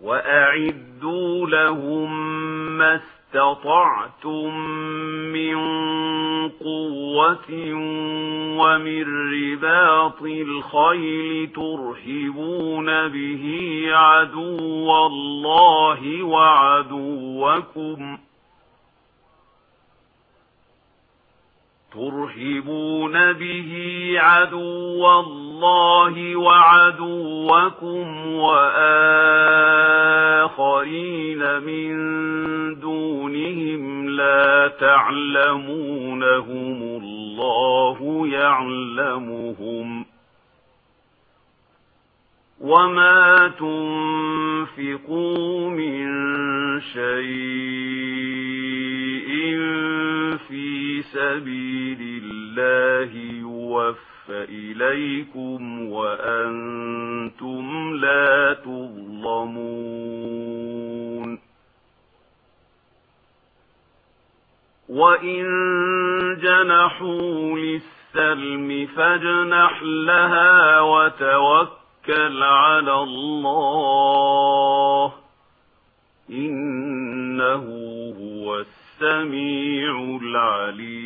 وَأَعِدُّوا لَهُم مَّا اسْتَطَعْتُم مِّن قُوَّةٍ وَمِن رِّبَاطِ الْخَيْلِ تُرْهِبُونَ بِهِ عَدُوَّ اللَّهِ وَعَدُوَّكُمْ تُرْهِبُونَ بِهِ عَدُوَّ اللَّهِ الله وعدوكم وآخرين من دونهم لا تعلمونهم الله يعلمهم وما تنفقوا من شيء في سبيل الله يوفق فإليكم وأنتم لا تظلمون وإن جنحوا للسلم فاجنح لها وتوكل على الله إنه هو السميع العليم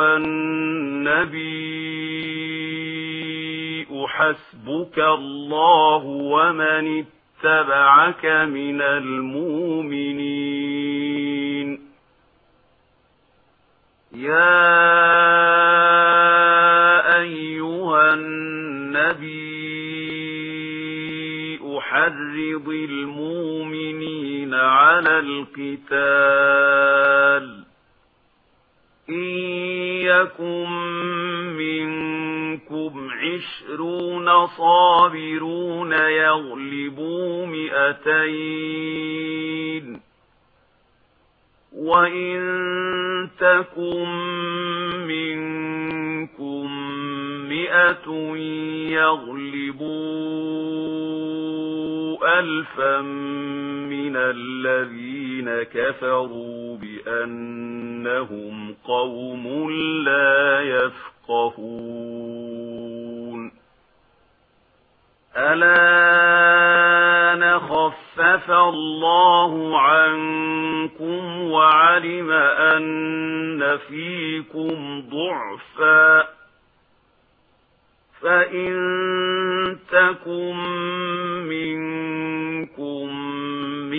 النبي حسبك الله ومن اتبعك من المؤمنين يا أيها النبي أحرض المؤمنين على القتال إن يَكُن مِّنكُمْ عِشْرُونَ صَابِرُونَ يَغْلِبُوا مِئَتَيْنِ وَإِن تَكُن مِّنكُم مِّئَةٌ يَغْلِبُوا أَلْفًا مِّنَ الَّذِينَ الذين كفروا بأنهم قوم لا يفقهون. ألا نخفف الله عنكم وعلم أن فيكم ضعفا. فإن تكن منكم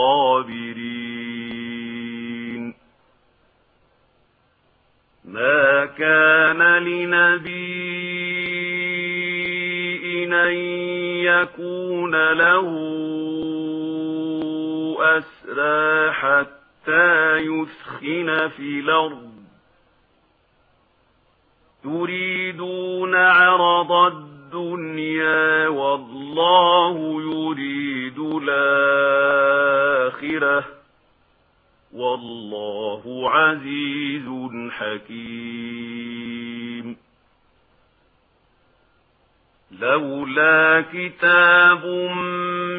الصابرين. ما كان لنبي أن يكون له أسرى حتى يسخن في الأرض. تريدون عرض الدنيا والله يريد يريدوا الآخرة والله عزيز حكيم. لولا كتاب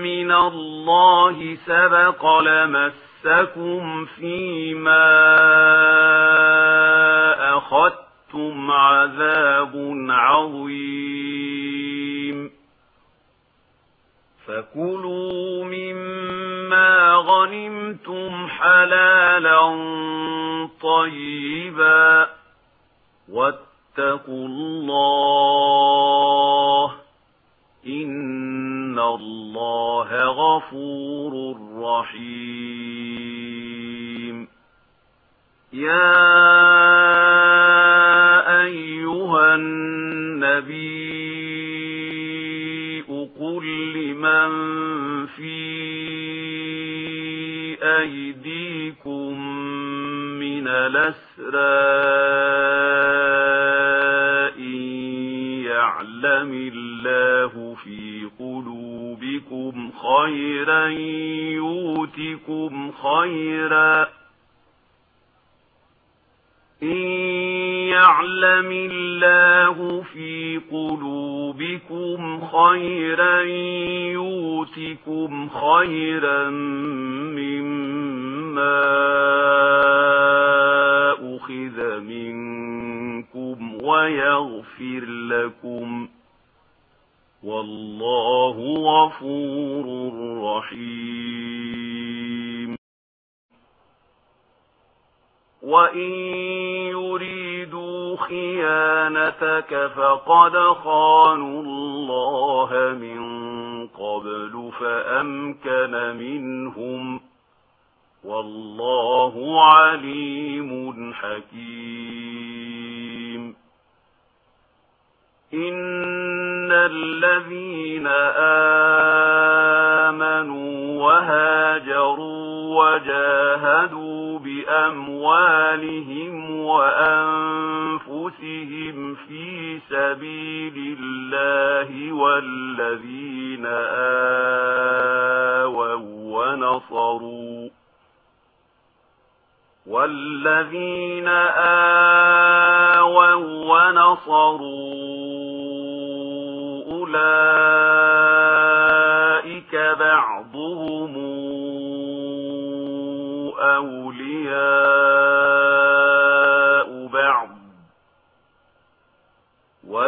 من الله سبق لمسكم فيما أخذتم عذاب عظيم. فَكُلُوا مِمَّا غَنِمْتُمْ حَلَالًا طَيِّبًا وَاتَّقُوا اللَّهَ إِنَّ اللَّهَ غَفُورٌ رَّحِيمٌ يَا أَيُّهَا النَّبِيُّ بأيديكم من الأسرى يعلم الله في قلوبكم خيرا يوتكم خيرا إن يَعْلَمِ اللَّهُ فِي قُلُوبِكُمْ خَيْرًا يُؤْتِكُمْ خَيْرًا مِّمَّا أُخِذَ مِنكُمْ وَيَغْفِرْ لَكُمْ وَاللَّهُ غَفُورٌ رَّحِيمٌ. وَإِن يُرِيدُوا خيانتك فقد خانوا الله من قبل فأمكن منهم والله عليم حكيم. إن الذين آمنوا وهاجروا وجاهدوا بأموالهم وأنفسهم سبيل الله والذين آووا ونصروا والذين آووا ونصروا أولئك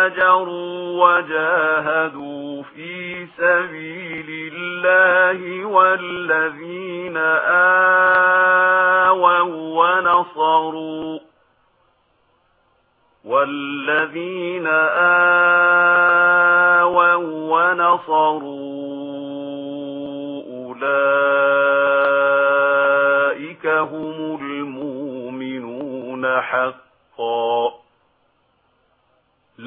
هاجروا وجاهدوا في سبيل الله والذين آووا ونصروا والذين آووا ونصروا أولئك هم المؤمنون حقا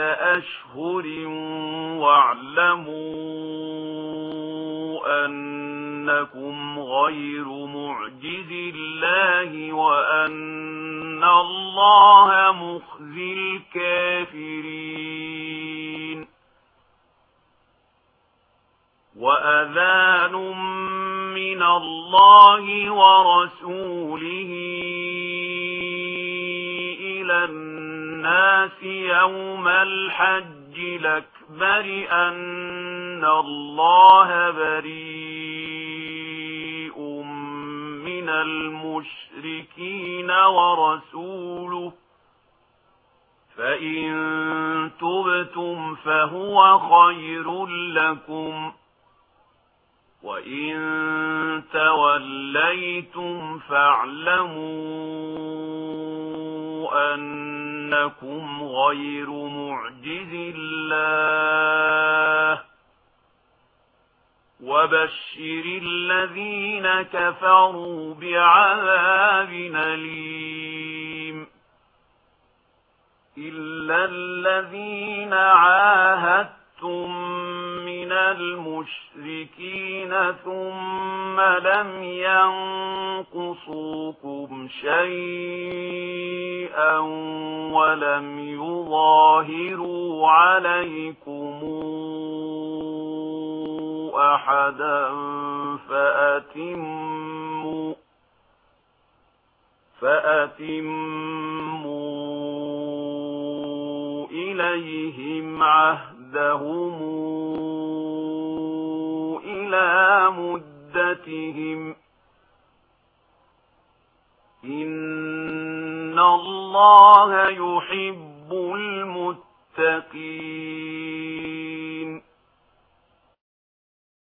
أشهر واعلموا أنكم غير معجز الله وأن الله مخزي الكافرين وأذان من الله ورسوله الناس يوم الحج الأكبر أن الله بريء من المشركين ورسوله فإن تبتم فهو خير لكم وَإِن تَوَلَّيْتُمْ فَاعْلَمُوا أَنَّ لكم غير معجز الله وبشر الذين كفروا بعذاب أليم إلا الذين عادوا المشركين ثم لم ينقصوكم شيئا ولم يظاهروا عليكم أحدا فأتموا فأتموا إليهم عهدهم إلى مدتهم إن الله يحب المتقين